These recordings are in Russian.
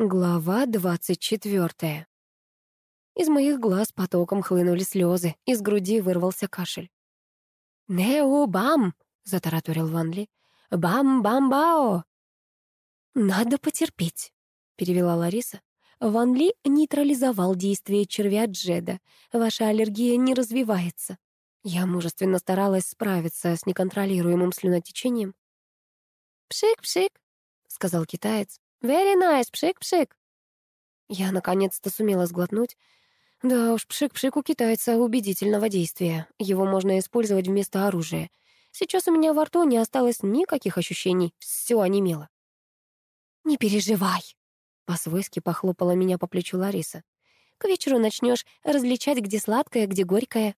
Глава двадцать четвертая. Из моих глаз потоком хлынули слезы, из груди вырвался кашель. «Неу-бам!» — затараторил Ван Ли. «Бам-бам-бао!» «Надо потерпеть», — перевела Лариса. Ван Ли нейтрализовал действие червя Джеда. Ваша аллергия не развивается. Я мужественно старалась справиться с неконтролируемым слюнотечением. «Пшик-пшик», — сказал китаец. «Very nice, пшик-пшик». Я наконец-то сумела сглотнуть. Да уж, пшик-пшик у китайца убедительного действия. Его можно использовать вместо оружия. Сейчас у меня во рту не осталось никаких ощущений. Все онемело. «Не переживай», — по-свойски похлопала меня по плечу Лариса. «К вечеру начнешь различать, где сладкое, где горькое».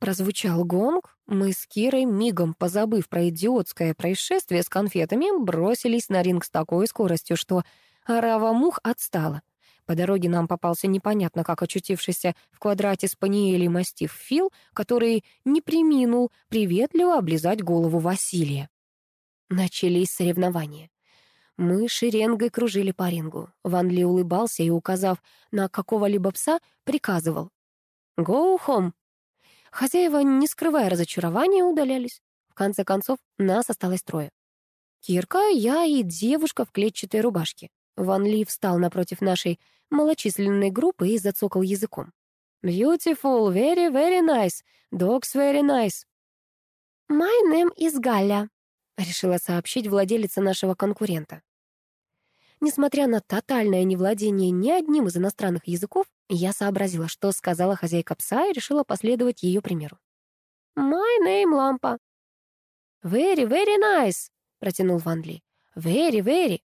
Прозвучал гонг, мы с Кирой, мигом позабыв про идиотское происшествие с конфетами, бросились на ринг с такой скоростью, что орава мух отстала. По дороге нам попался непонятно как очутившийся в квадрате спаниели мастиф Фил, который не приминул приветливо облизать голову Василия. Начались соревнования. Мы шеренгой кружили по рингу. Ван Ли улыбался и, указав на какого-либо пса, приказывал. «Go home!» Хозяева, не скрывая разочарования, удалялись. В конце концов, нас осталось трое. Кирка, я и девушка в клетчатой рубашке. Ван Ли встал напротив нашей малочисленной группы и зацокал языком. «Beautiful, very, very nice. Dogs very nice». «My name is Галя», — решила сообщить владелица нашего конкурента. Несмотря на тотальное невладение ни одним из иностранных языков, я сообразила, что сказала хозяйка пса и решила последовать ее примеру. «My name Лампа». «Very, very nice», — протянул Ван Ли. «Very, very».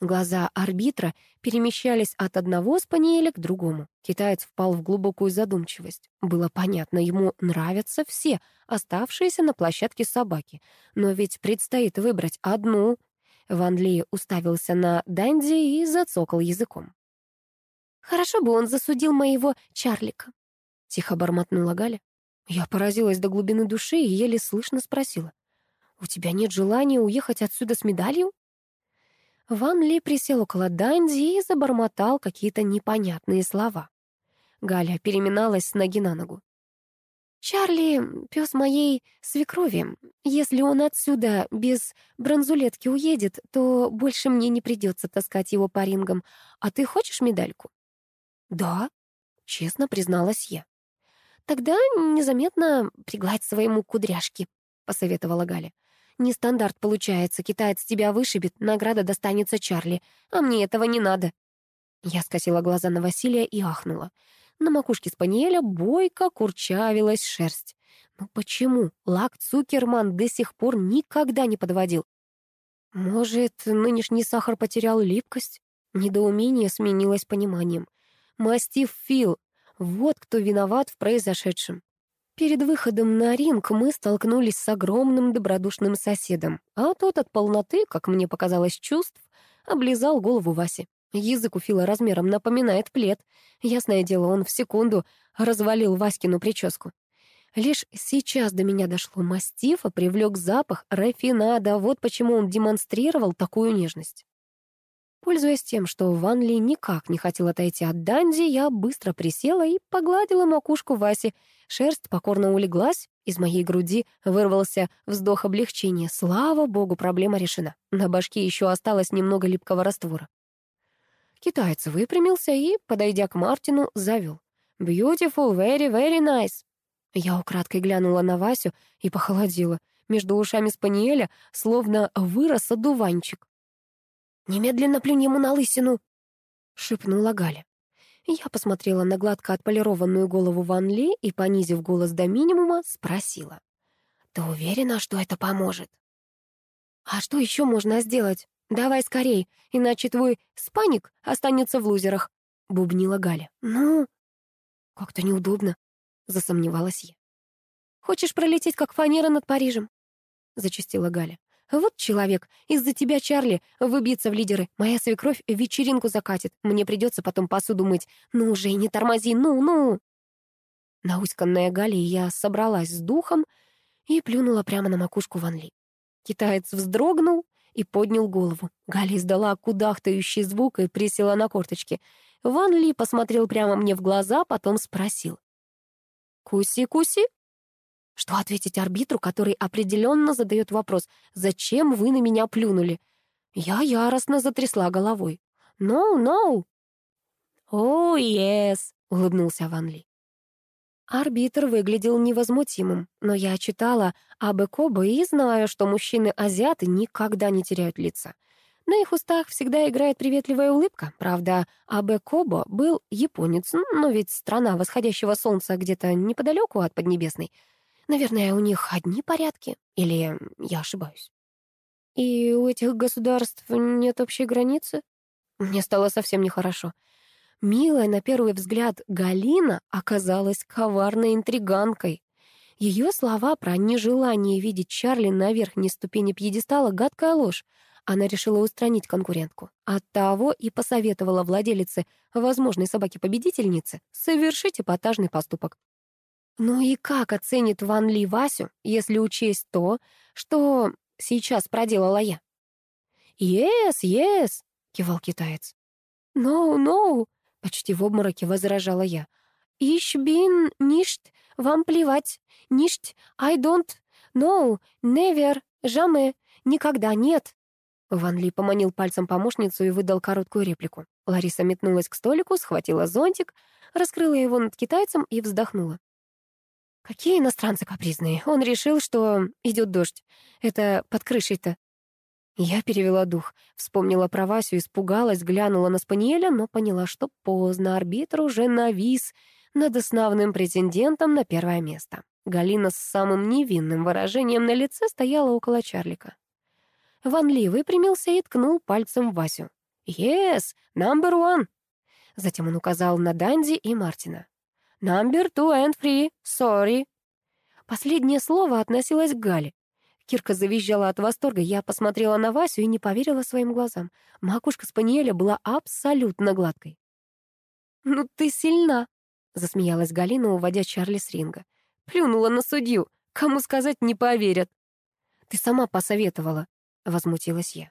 Глаза арбитра перемещались от одного спаниеля к другому. Китаец впал в глубокую задумчивость. Было понятно, ему нравятся все оставшиеся на площадке собаки. Но ведь предстоит выбрать одну, Ван Ли уставился на Данди и зацокал языком. «Хорошо бы он засудил моего Чарлика», — тихо бормотнула Галя. Я поразилась до глубины души и еле слышно спросила. «У тебя нет желания уехать отсюда с медалью?» Ван Ли присел около Данди и забормотал какие-то непонятные слова. Галя переминалась с ноги на ногу. Чарли — пес моей свекрови. Если он отсюда без бронзулетки уедет, то больше мне не придется таскать его по рингам. А ты хочешь медальку?» «Да», — честно призналась я. «Тогда незаметно пригладь своему кудряшки», — посоветовала Галя. «Нестандарт получается, китаец тебя вышибет, награда достанется Чарли, а мне этого не надо». Я скосила глаза на Василия и ахнула. На макушке спаниеля бойко курчавилась шерсть. Но почему Лак Цукерман до сих пор никогда не подводил? Может, нынешний сахар потерял липкость? Недоумение сменилось пониманием. Мастив Фил — вот кто виноват в произошедшем. Перед выходом на ринг мы столкнулись с огромным добродушным соседом, а тот от полноты, как мне показалось, чувств, облизал голову Васи. Язык у Фила размером напоминает плед. Ясное дело, он в секунду развалил Васькину прическу. Лишь сейчас до меня дошло мастифа, привлек запах рафинада, вот почему он демонстрировал такую нежность. Пользуясь тем, что Ван Ли никак не хотел отойти от Данди, я быстро присела и погладила макушку Васи. Шерсть покорно улеглась, из моей груди вырвался вздох облегчения. Слава богу, проблема решена. На башке еще осталось немного липкого раствора. Китаец выпрямился и, подойдя к Мартину, завел. «Beautiful, very, very nice». Я украдкой глянула на Васю и похолодела. Между ушами спаниеля словно вырос одуванчик. «Немедленно плюнь ему на лысину!» — шепнула Галя. Я посмотрела на гладко отполированную голову Ван Ли и, понизив голос до минимума, спросила. «Ты уверена, что это поможет?» «А что еще можно сделать?» «Давай скорей, иначе твой спаник останется в лузерах», — бубнила Галя. «Ну?» «Как-то неудобно», — засомневалась я. «Хочешь пролететь, как фанера над Парижем?» — зачастила Галя. «Вот человек, из-за тебя, Чарли, выбьется в лидеры. Моя свекровь вечеринку закатит. Мне придется потом посуду мыть. Ну уже, не тормози, ну-ну!» Науськанная Галя я собралась с духом и плюнула прямо на макушку Ван Ли. Китаец вздрогнул и поднял голову. Галя издала кудахтающий звук и присела на корточки. Ван Ли посмотрел прямо мне в глаза, потом спросил. «Куси-куси?» Что ответить арбитру, который определенно задает вопрос «Зачем вы на меня плюнули?» Я яростно затрясла головой. «No, no!» «О, yes!» — улыбнулся Ван Ли. Арбитр выглядел невозмутимым, но я читала об Экобо и знаю, что мужчины-азиаты никогда не теряют лица. На их устах всегда играет приветливая улыбка. Правда, Абе Кобо был японец, но ведь страна восходящего солнца где-то неподалеку от Поднебесной. Наверное, у них одни порядки. Или я ошибаюсь? И у этих государств нет общей границы? Мне стало совсем нехорошо. Милая, на первый взгляд, Галина оказалась коварной интриганкой. Ее слова про нежелание видеть Чарли на верхней ступени пьедестала — гадкая ложь. Она решила устранить конкурентку. Оттого и посоветовала владелице возможной собаки-победительницы совершить эпатажный поступок. Ну и как оценит Ван Ли Васю, если учесть то, что сейчас проделала я? «Yes, yes», — кивал китаец. «No, no», Почти в обмороке возражала я. «Ich bin nicht, вам плевать. Nicht, I don't, no, never, jamais, никогда нет». Ван Ли поманил пальцем помощницу и выдал короткую реплику. Лариса метнулась к столику, схватила зонтик, раскрыла его над китайцем и вздохнула. «Какие иностранцы капризные. Он решил, что идет дождь. Это под крышей-то. Я перевела дух, вспомнила про Васю, испугалась, глянула на Спаниеля, но поняла, что поздно, арбитр уже навис над основным претендентом на первое место. Галина с самым невинным выражением на лице стояла около Чарлика. Ван Ли выпрямился и ткнул пальцем в Васю. «Yes, number one!» Затем он указал на Данди и Мартина. «Number two and three, sorry!» Последнее слово относилось к Гале. Кирка завизжала от восторга. Я посмотрела на Васю и не поверила своим глазам. Макушка спаниеля была абсолютно гладкой. «Ну ты сильна!» — засмеялась Галина, уводя Чарли с ринга. «Плюнула на судью. Кому сказать, не поверят». «Ты сама посоветовала», — возмутилась я.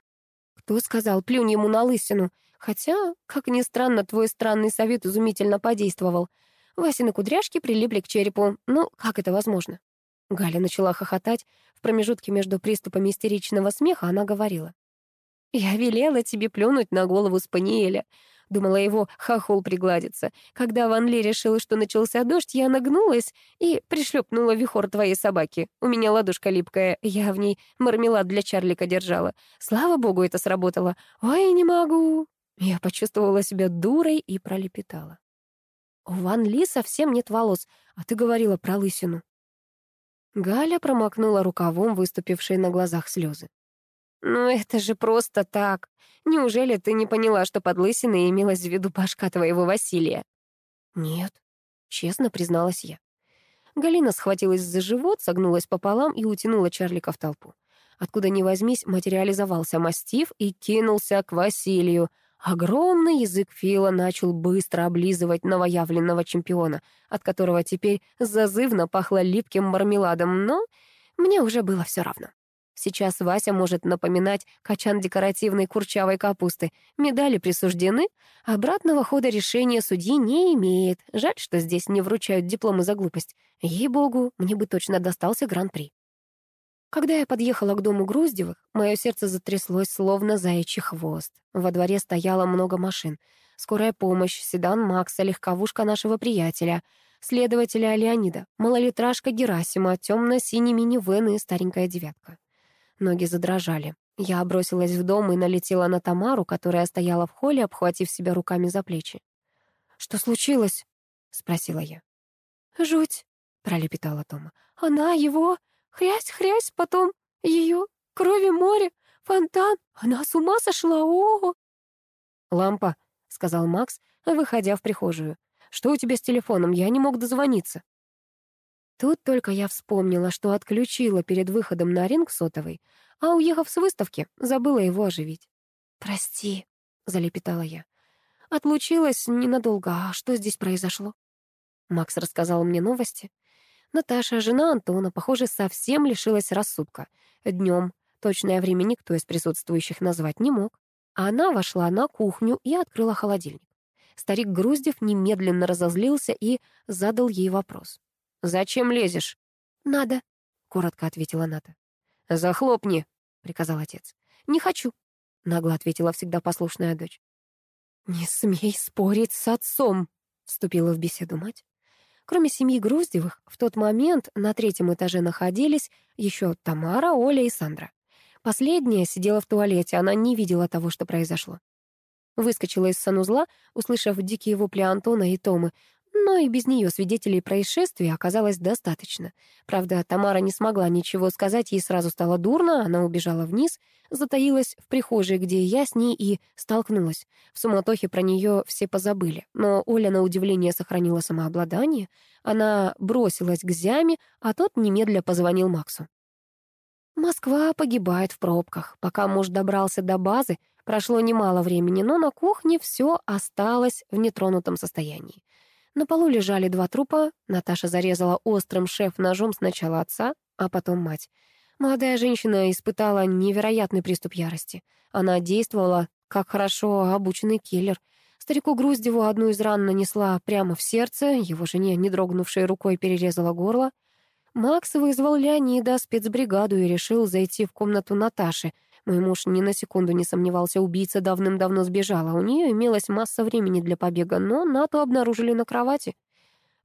«Кто сказал, плюнь ему на лысину? Хотя, как ни странно, твой странный совет изумительно подействовал. Васины кудряшки прилипли к черепу. Ну, как это возможно?» Галя начала хохотать. В промежутке между приступами истеричного смеха она говорила. «Я велела тебе плюнуть на голову Спаниеля». Думала, его хохол пригладится. Когда Ван Ли решил, что начался дождь, я нагнулась и пришлепнула вихор твоей собаки. У меня ладошка липкая, я в ней мармелад для Чарлика держала. Слава богу, это сработало. Ой, не могу. Я почувствовала себя дурой и пролепетала. У Ван Ли совсем нет волос, а ты говорила про лысину. Галя промокнула рукавом выступившие на глазах слезы. «Ну это же просто так. Неужели ты не поняла, что под лысиной имелась в виду башка твоего Василия?» «Нет», — честно призналась я. Галина схватилась за живот, согнулась пополам и утянула Чарлика в толпу. Откуда ни возьмись, материализовался мастиф и кинулся к Василию — Огромный язык Фила начал быстро облизывать новоявленного чемпиона, от которого теперь зазывно пахло липким мармеладом, но мне уже было все равно. Сейчас Вася может напоминать качан декоративной курчавой капусты. Медали присуждены, обратного хода решения судьи не имеет. Жаль, что здесь не вручают дипломы за глупость. Ей-богу, мне бы точно достался гран-при. Когда я подъехала к дому Груздевых, мое сердце затряслось, словно заячий хвост. Во дворе стояло много машин. Скорая помощь, седан Макса, легковушка нашего приятеля, следователя Леонида, малолитражка Герасима, темно-синий минивэн и старенькая девятка. Ноги задрожали. Я бросилась в дом и налетела на Тамару, которая стояла в холле, обхватив себя руками за плечи. «Что случилось?» — спросила я. «Жуть», — пролепетала Тома. «Она его...» Хрясь-хрясь, потом ее крови море, фонтан. Она с ума сошла, о, -о, «Лампа», — сказал Макс, выходя в прихожую. «Что у тебя с телефоном? Я не мог дозвониться». Тут только я вспомнила, что отключила перед выходом на ринг сотовый, а, уехав с выставки, забыла его оживить. «Прости», — залепетала я. «Отлучилась ненадолго. А что здесь произошло?» Макс рассказал мне новости. Наташа, жена Антона, похоже, совсем лишилась рассудка. Днем Точное время никто из присутствующих назвать не мог. А она вошла на кухню и открыла холодильник. Старик Груздев немедленно разозлился и задал ей вопрос. «Зачем лезешь?» «Надо», — коротко ответила Ната. «Захлопни», — приказал отец. «Не хочу», — нагло ответила всегда послушная дочь. «Не смей спорить с отцом», — вступила в беседу мать. Кроме семьи Груздевых, в тот момент на третьем этаже находились еще Тамара, Оля и Сандра. Последняя сидела в туалете, она не видела того, что произошло. Выскочила из санузла, услышав дикие вопли Антона и Томы, но и без нее свидетелей происшествия оказалось достаточно. Правда, Тамара не смогла ничего сказать, ей сразу стало дурно, она убежала вниз, затаилась в прихожей, где я с ней и столкнулась. В суматохе про нее все позабыли, но Оля на удивление сохранила самообладание. Она бросилась к Зяме, а тот немедля позвонил Максу. Москва погибает в пробках. Пока муж добрался до базы, прошло немало времени, но на кухне все осталось в нетронутом состоянии. На полу лежали два трупа. Наташа зарезала острым шеф-ножом сначала отца, а потом мать. Молодая женщина испытала невероятный приступ ярости. Она действовала, как хорошо обученный киллер. Старику Груздеву одну из ран нанесла прямо в сердце, его жене, не дрогнувшей рукой, перерезала горло. Макс вызвал Леонида, спецбригаду, и решил зайти в комнату Наташи — мой муж ни на секунду не сомневался, убийца давным-давно сбежала. У нее имелась масса времени для побега, но Нату обнаружили на кровати.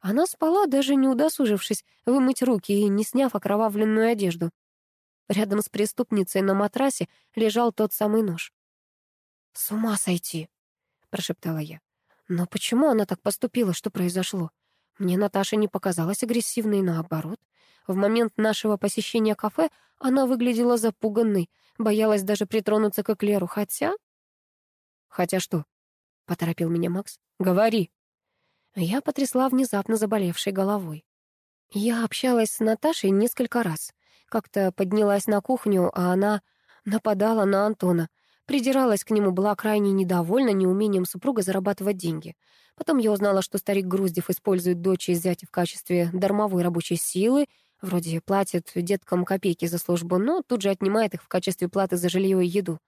Она спала, даже не удосужившись вымыть руки и не сняв окровавленную одежду. Рядом с преступницей на матрасе лежал тот самый нож. «С ума сойти!» — прошептала я. «Но почему она так поступила? Что произошло? Мне Наташа не показалась агрессивной, наоборот. В момент нашего посещения кафе она выглядела запуганной, боялась даже притронуться к Эклеру, хотя... «Хотя что?» — поторопил меня Макс. «Говори». Я потрясла внезапно заболевшей головой. Я общалась с Наташей несколько раз. Как-то поднялась на кухню, а она нападала на Антона. Придиралась к нему, была крайне недовольна неумением супруга зарабатывать деньги. Потом я узнала, что старик Груздев использует дочь и зятя в качестве дармовой рабочей силы, Вроде платит деткам копейки за службу, но тут же отнимает их в качестве платы за жилье и еду.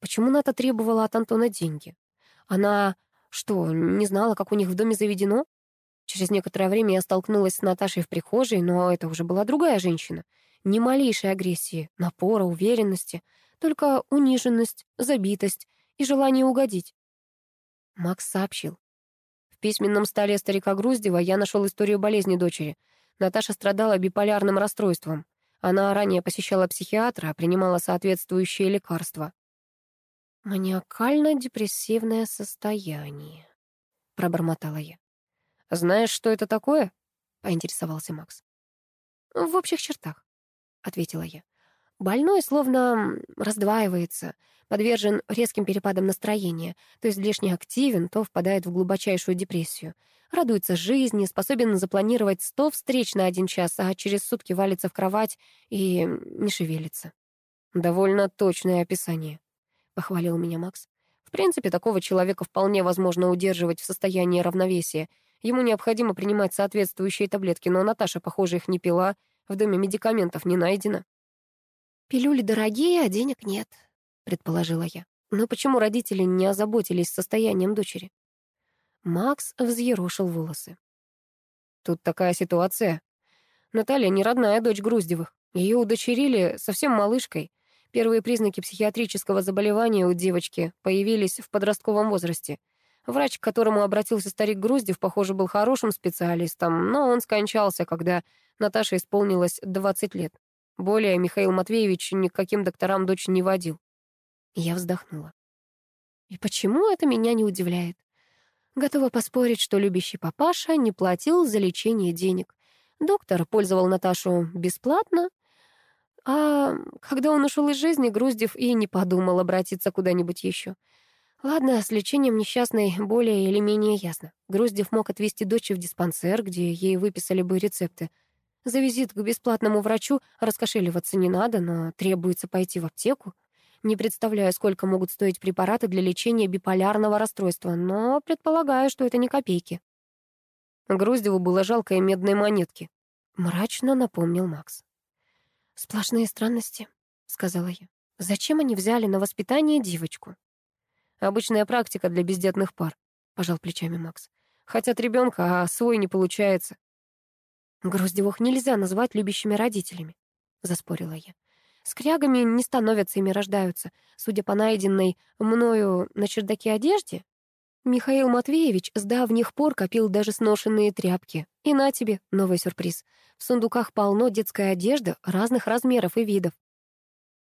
Почему Ната требовала от Антона деньги? Она что, не знала, как у них в доме заведено? Через некоторое время я столкнулась с Наташей в прихожей, но это уже была другая женщина. Ни малейшей агрессии, напора, уверенности, только униженность, забитость и желание угодить. Макс сообщил. В письменном столе старика Груздева я нашел историю болезни дочери — Наташа страдала биполярным расстройством. Она ранее посещала психиатра, принимала соответствующие лекарства. «Маниакально-депрессивное состояние», — пробормотала я. «Знаешь, что это такое?» — поинтересовался Макс. «В общих чертах», — ответила я. Больной словно раздваивается, подвержен резким перепадам настроения, то есть внешне активен, то впадает в глубочайшую депрессию. Радуется жизни, способен запланировать сто встреч на один час, а через сутки валится в кровать и не шевелится. «Довольно точное описание», — похвалил меня Макс. «В принципе, такого человека вполне возможно удерживать в состоянии равновесия. Ему необходимо принимать соответствующие таблетки, но Наташа, похоже, их не пила, в доме медикаментов не найдено». «Пилюли дорогие, а денег нет», — предположила я. «Но почему родители не озаботились состоянием дочери?» Макс взъерошил волосы. «Тут такая ситуация. Наталья не родная дочь Груздевых. Ее удочерили совсем малышкой. Первые признаки психиатрического заболевания у девочки появились в подростковом возрасте. Врач, к которому обратился старик Груздев, похоже, был хорошим специалистом, но он скончался, когда Наташе исполнилось 20 лет. Более Михаил Матвеевич ни к каким докторам дочь не водил. Я вздохнула. И почему это меня не удивляет? Готова поспорить, что любящий папаша не платил за лечение денег. Доктор пользовал Наташу бесплатно, а когда он ушел из жизни, Груздев и не подумал обратиться куда-нибудь еще. Ладно, с лечением несчастной более или менее ясно. Груздев мог отвезти дочь в диспансер, где ей выписали бы рецепты — за визит к бесплатному врачу раскошеливаться не надо, но требуется пойти в аптеку. Не представляю, сколько могут стоить препараты для лечения биполярного расстройства, но предполагаю, что это не копейки. Груздеву было жалко и медной монетки. Мрачно напомнил Макс. «Сплошные странности», — сказала я. Зачем они взяли на воспитание девочку? Обычная практика для бездетных пар, пожал плечами Макс. Хотят ребенка, а свой не получается. Груздевых нельзя назвать любящими родителями, заспорила я. Скрягами не становятся, ими рождаются. Судя по найденной мною на чердаке одежде, Михаил Матвеевич с давних пор копил даже сношенные тряпки. И на тебе новый сюрприз. В сундуках полно детской одежды разных размеров и видов.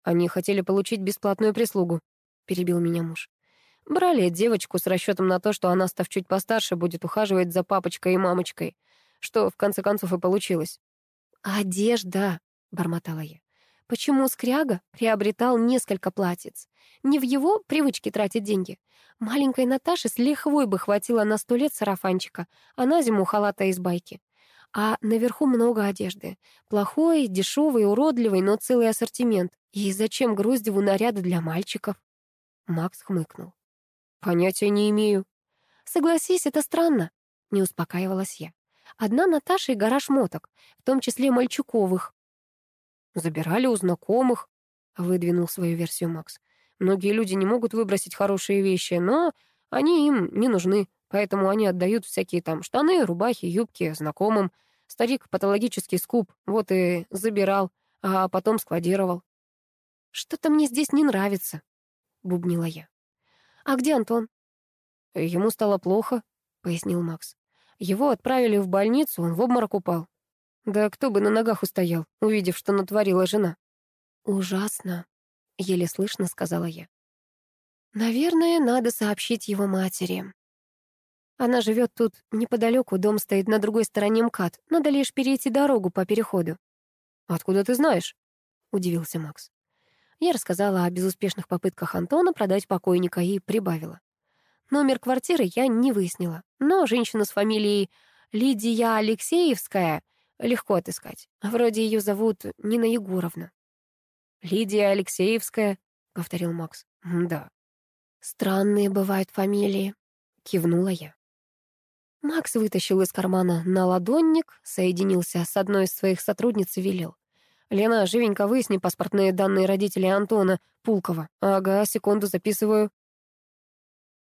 Они хотели получить бесплатную прислугу, перебил меня муж. Брали девочку с расчетом на то, что она, став чуть постарше, будет ухаживать за папочкой и мамочкой, что в конце концов и получилось. «Одежда», — бормотала я. Почему Скряга приобретал несколько платьиц? Не в его привычке тратить деньги. Маленькой Наташе с лихвой бы хватило на сто лет сарафанчика, а на зиму халата из байки. А наверху много одежды. Плохой, дешевый, уродливый, но целый ассортимент. И зачем Груздеву наряды для мальчиков? Макс хмыкнул. Понятия не имею. Согласись, это странно. Не успокаивалась я. Одна Наташа и гора шмоток, в том числе мальчуковых. Забирали у знакомых, выдвинул свою версию Макс. Многие люди не могут выбросить хорошие вещи, но они им не нужны, поэтому они отдают всякие там штаны, рубахи, юбки знакомым. Старик патологический скуп, вот и забирал, а потом складировал. «Что-то мне здесь не нравится», — бубнила я. «А где Антон?» «Ему стало плохо», — пояснил Макс. «Его отправили в больницу, он в обморок упал. Да кто бы на ногах устоял, увидев, что натворила жена. «Ужасно», — еле слышно сказала я. «Наверное, надо сообщить его матери. Она живет тут неподалеку, дом стоит на другой стороне МКАД. Надо лишь перейти дорогу по переходу». «Откуда ты знаешь?» — удивился Макс. Я рассказала о безуспешных попытках Антона продать покойника и прибавила. Номер квартиры я не выяснила, но женщина с фамилией Лидия Алексеевская легко отыскать. Вроде ее зовут Нина Егоровна. «Лидия Алексеевская», — повторил Макс. «Да». «Странные бывают фамилии», — кивнула я. Макс вытащил из кармана наладонник, соединился с одной из своих сотрудниц и велел. «Лена, живенько выясни паспортные данные родителей Антона Пулкова». «Ага, секунду, записываю».